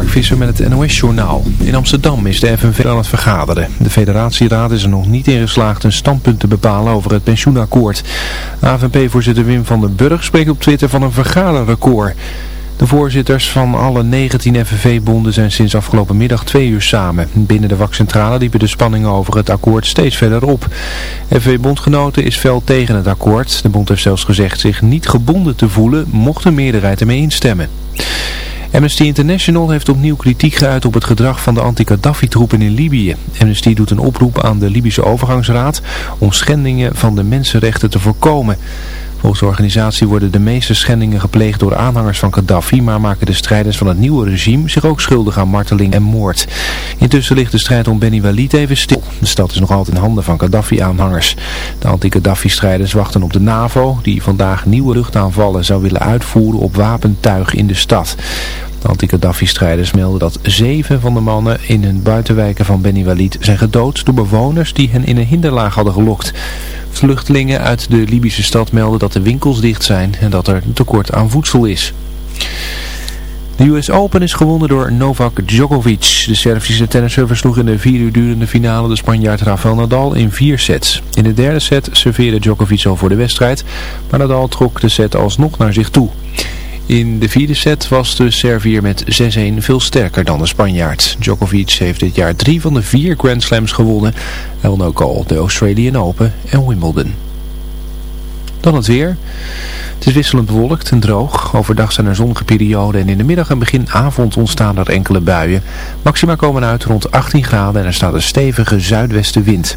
Mark Visser met het NOS-journaal. In Amsterdam is de FNV aan het vergaderen. De federatieraad is er nog niet in geslaagd een standpunt te bepalen over het pensioenakkoord. AVP-voorzitter Wim van den Burg spreekt op Twitter van een vergaderrecord. De voorzitters van alle 19 FNV-bonden zijn sinds afgelopen middag twee uur samen. Binnen de vakcentrale liepen de spanningen over het akkoord steeds verder op. FNV-bondgenoten is fel tegen het akkoord. De bond heeft zelfs gezegd zich niet gebonden te voelen mocht de meerderheid ermee instemmen. Amnesty International heeft opnieuw kritiek geuit op het gedrag van de anti-Gaddafi-troepen in Libië. Amnesty doet een oproep aan de Libische overgangsraad om schendingen van de mensenrechten te voorkomen. Volgens de organisatie worden de meeste schendingen gepleegd door aanhangers van Gaddafi, maar maken de strijders van het nieuwe regime zich ook schuldig aan marteling en moord. Intussen ligt de strijd om Beni Walid even stil. De stad is nog altijd in handen van Gaddafi-aanhangers. De anti-Gaddafi-strijders wachten op de NAVO, die vandaag nieuwe luchtaanvallen zou willen uitvoeren op wapentuig in de stad. De anti-Gaddafi-strijders melden dat zeven van de mannen in hun buitenwijken van Beni Walid zijn gedood door bewoners die hen in een hinderlaag hadden gelokt. Vluchtelingen uit de Libische stad melden dat de winkels dicht zijn en dat er tekort aan voedsel is. De US Open is gewonnen door Novak Djokovic. De Servische tennisser versloeg in de vier uur durende finale de Spanjaard Rafael Nadal in vier sets. In de derde set serveerde Djokovic al voor de wedstrijd, maar Nadal trok de set alsnog naar zich toe. In de vierde set was de Servier met 6-1 veel sterker dan de Spanjaard. Djokovic heeft dit jaar drie van de vier Grand Slams gewonnen. Hij won ook al de Australian Open en Wimbledon. Dan het weer. Het is wisselend bewolkt en droog. Overdag zijn er zonnige perioden en in de middag en begin avond ontstaan er enkele buien. Maxima komen uit rond 18 graden en er staat een stevige zuidwestenwind.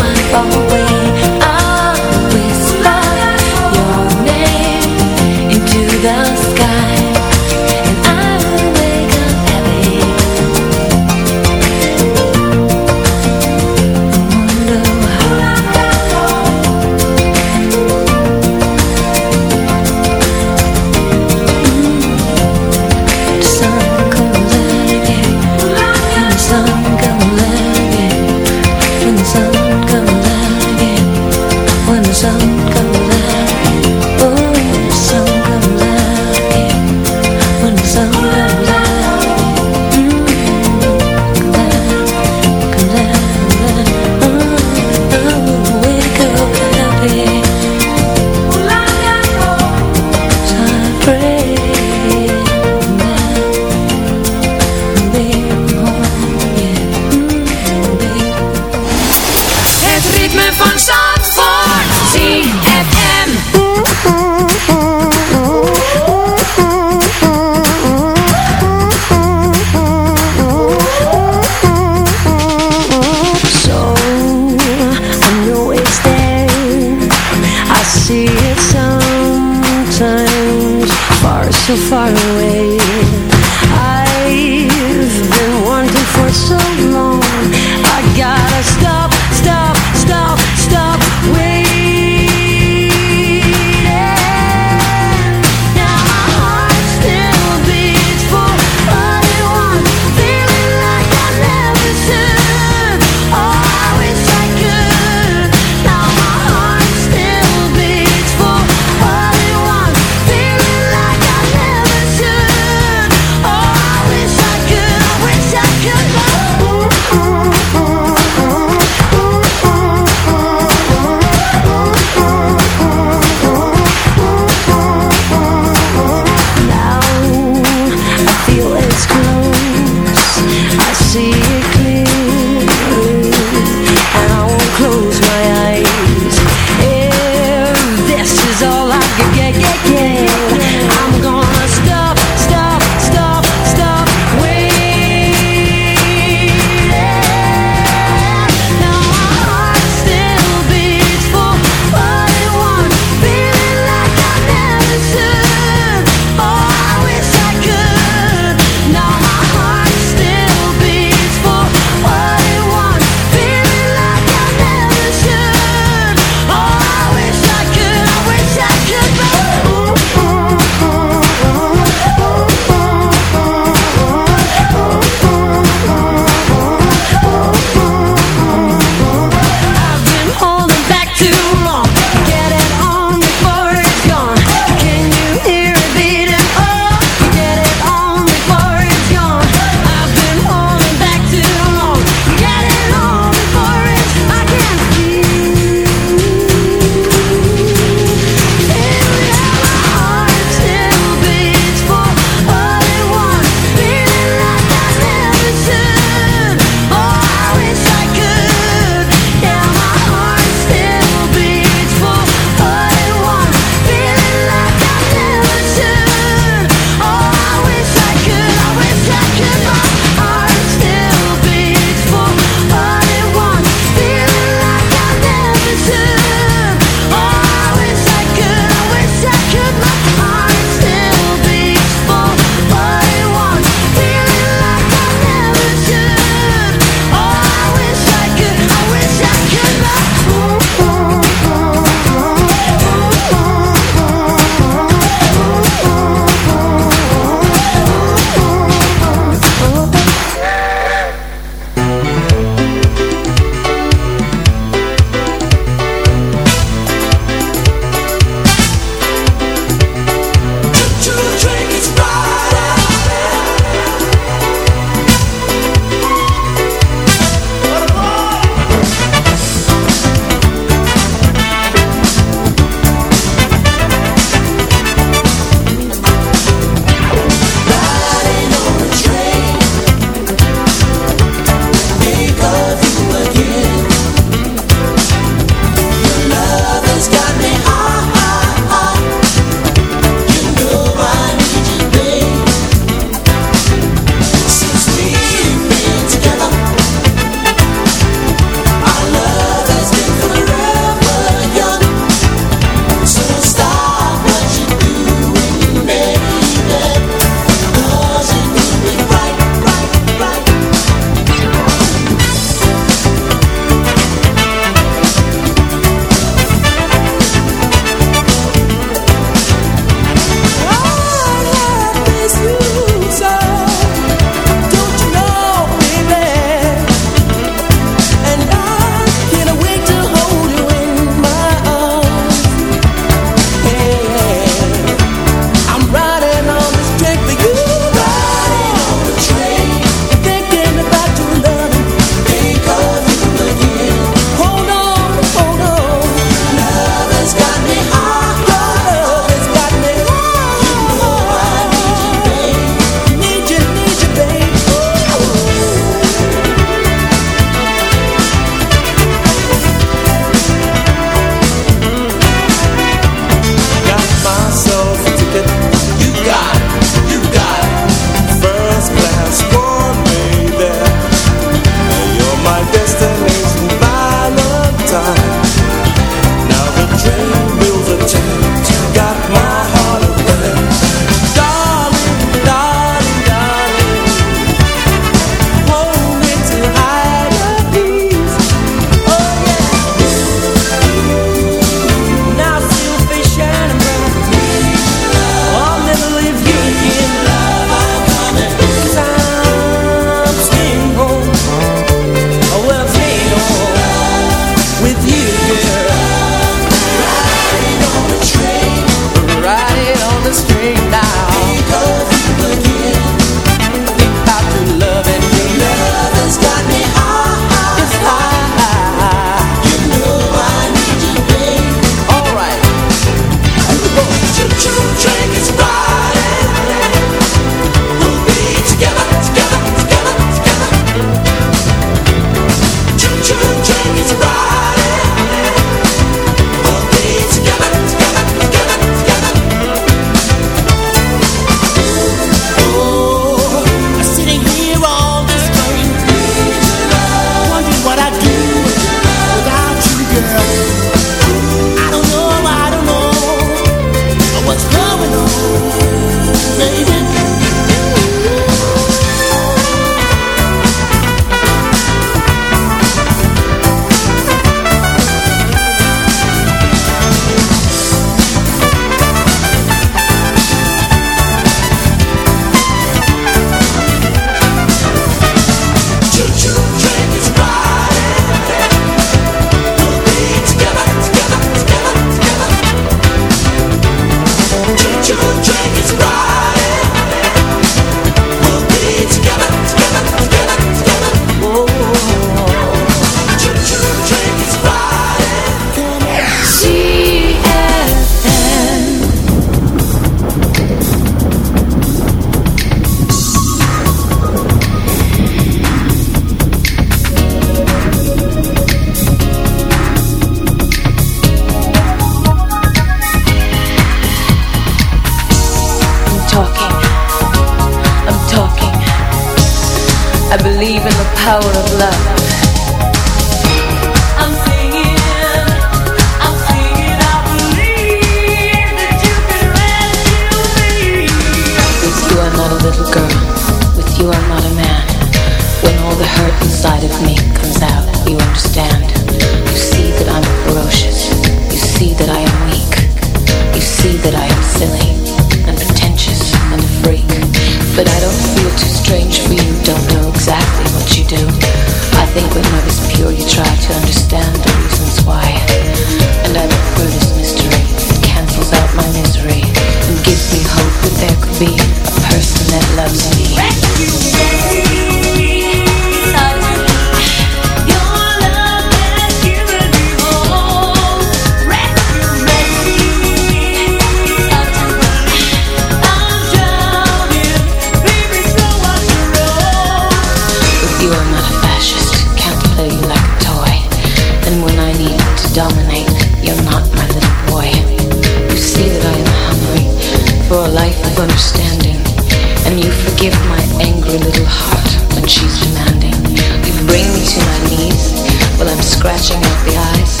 watching out the eyes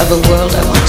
of a world I want.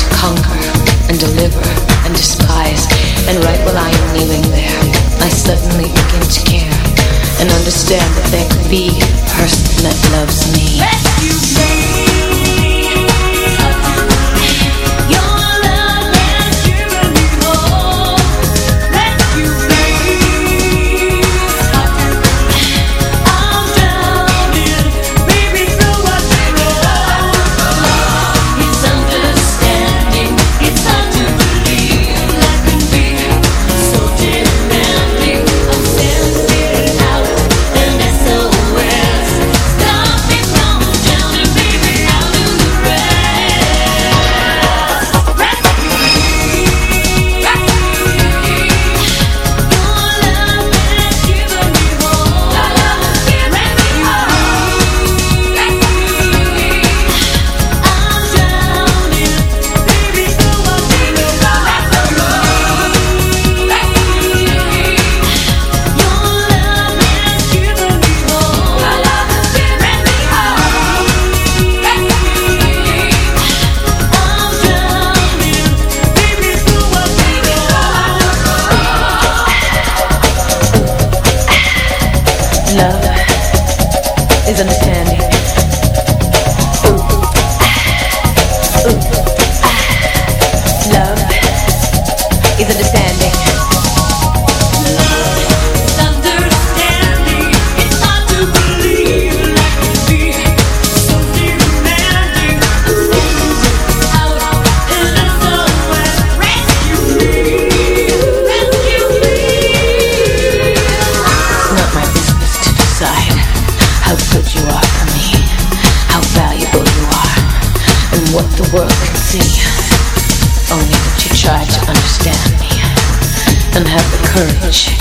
Kirch.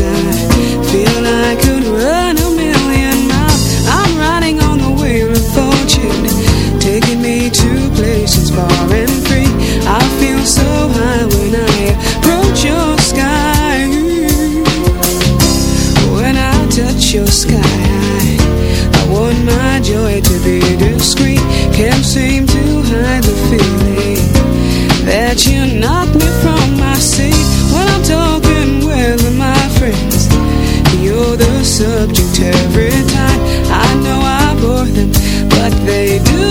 what they do.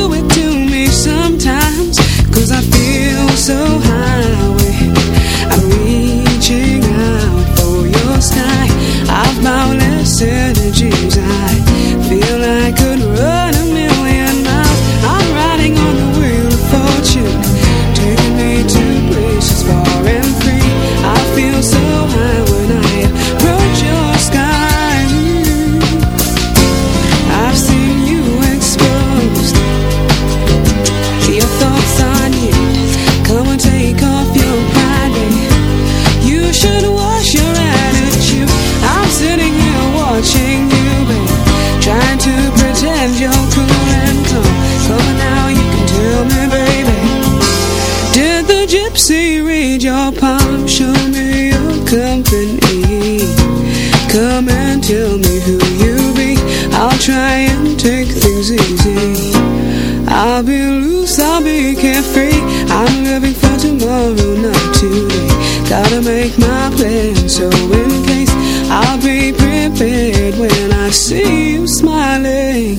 loose, I'll be carefree. I'm living for tomorrow, not today. Gotta make my plans, so in case I'll be prepared when I see you smiling.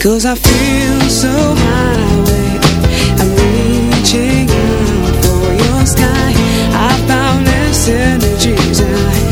Cause I feel so high I'm reaching out for your sky. I found this energies I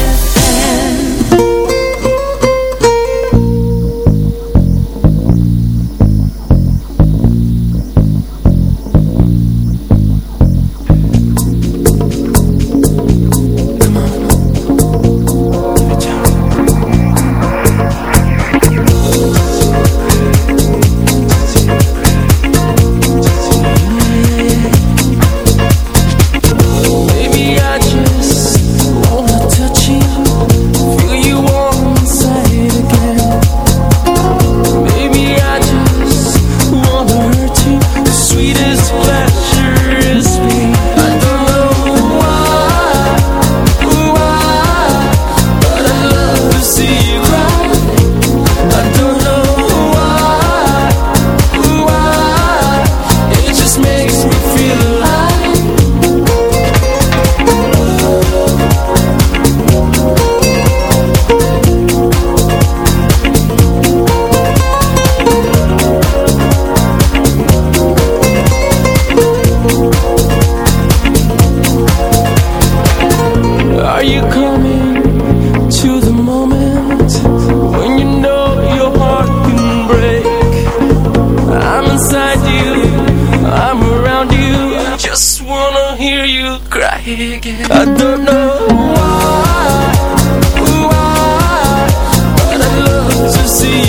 you cry again. I don't know why, why, but I love to see.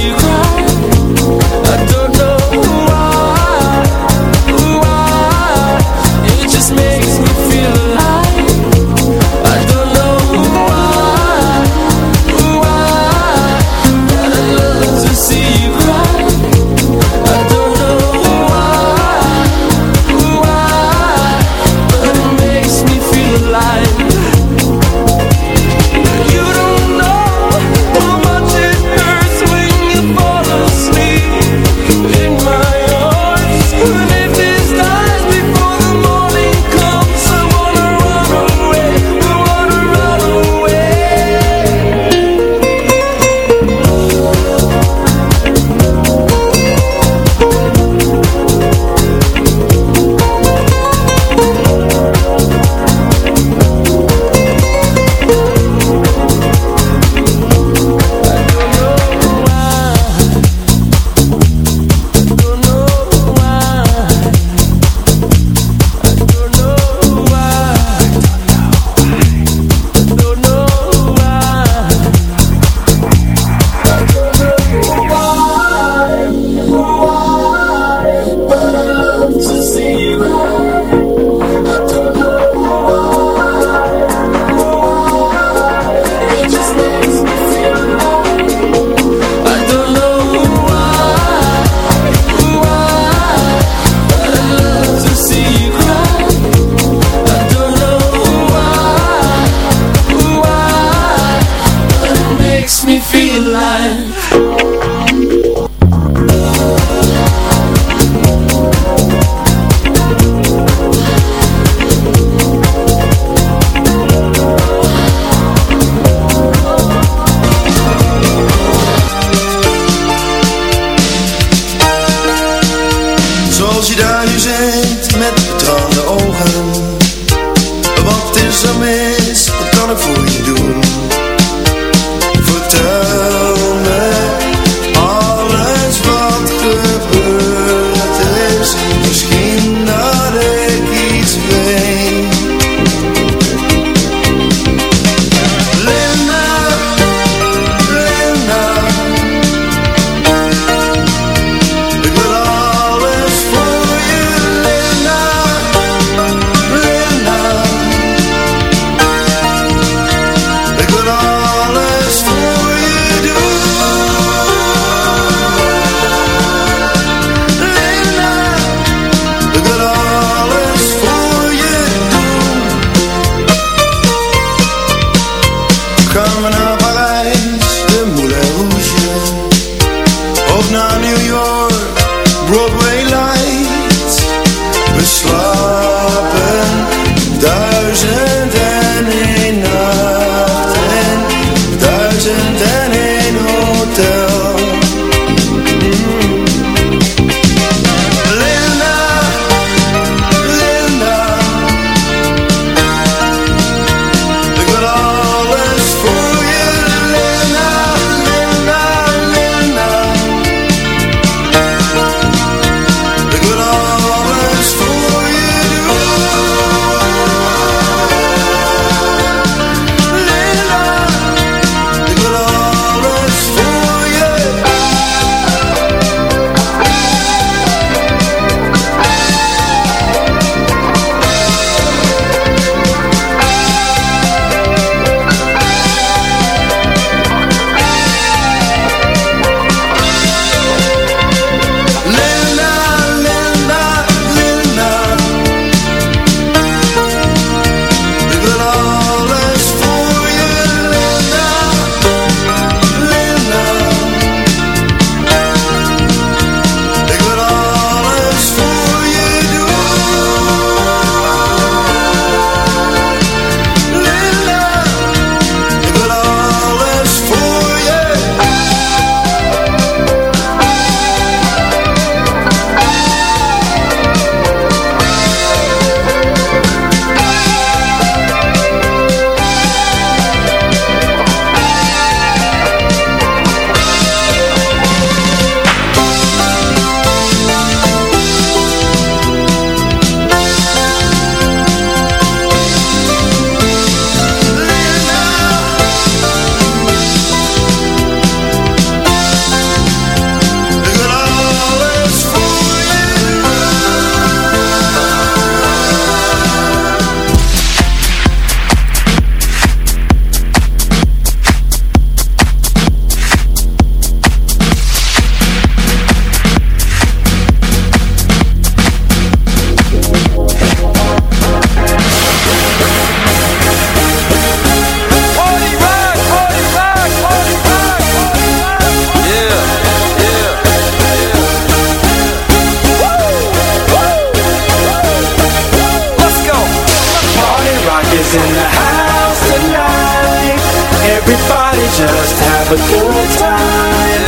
a good time.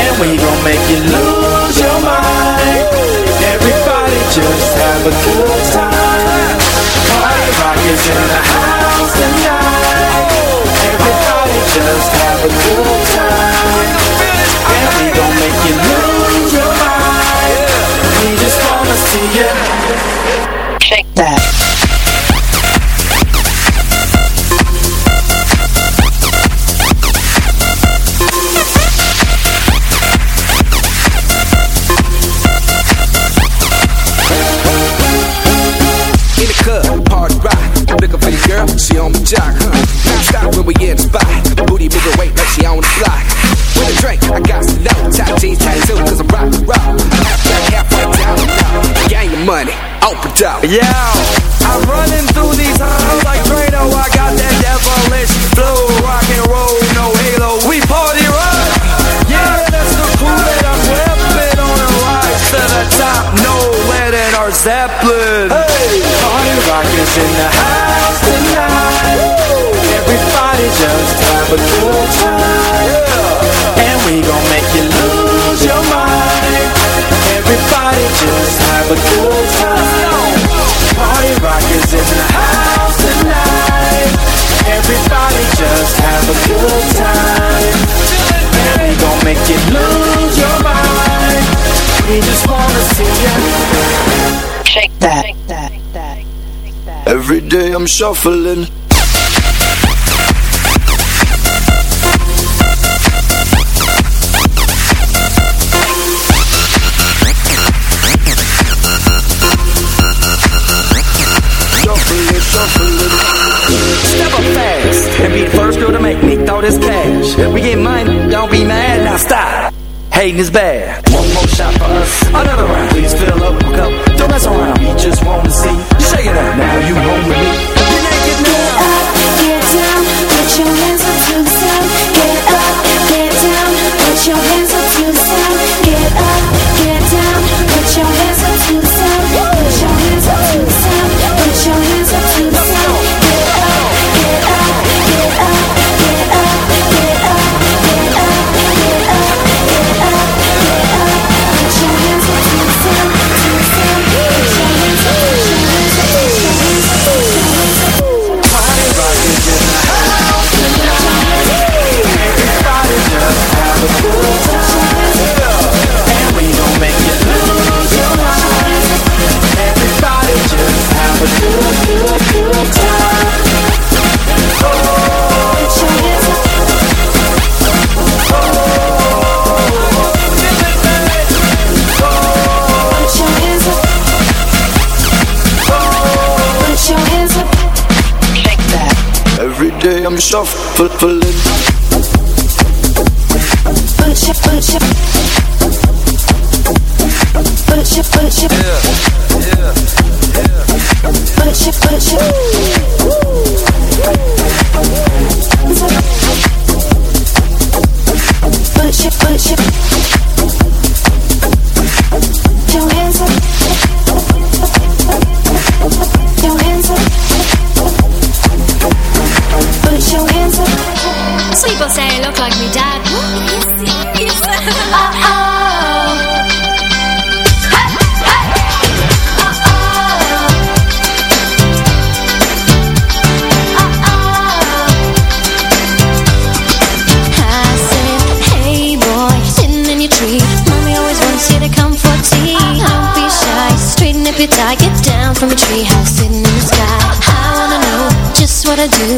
And we gon' make you lose your mind Everybody just have a good time. Party rock is in the house tonight. Yeah, I'm running through these halls like Drano. I got that devilish flow, rock and roll, no halo. We party rock. Yeah, that's the cool that I'm whipping on a rise to the top. No letting our Zeppelin. Hey, party rock is in the house tonight. Everybody just have a cool make you lose your mind. We just wanna see you shake that. Every day I'm shuffling. And be the first girl to make me throw this cash. We get money, don't be mad, now stop. Hating is bad. One more shot for us, another round. Please fill up a cup, don't mess around. We just wanna see. You shake it up. Now you home with me Get Get up, get down, put your hands up to the sun. Get up, get down, put your hands me shuffling. Pull it, pull it, pull it. Yeah, yeah, yeah. Pull it, pull it. Pull it. do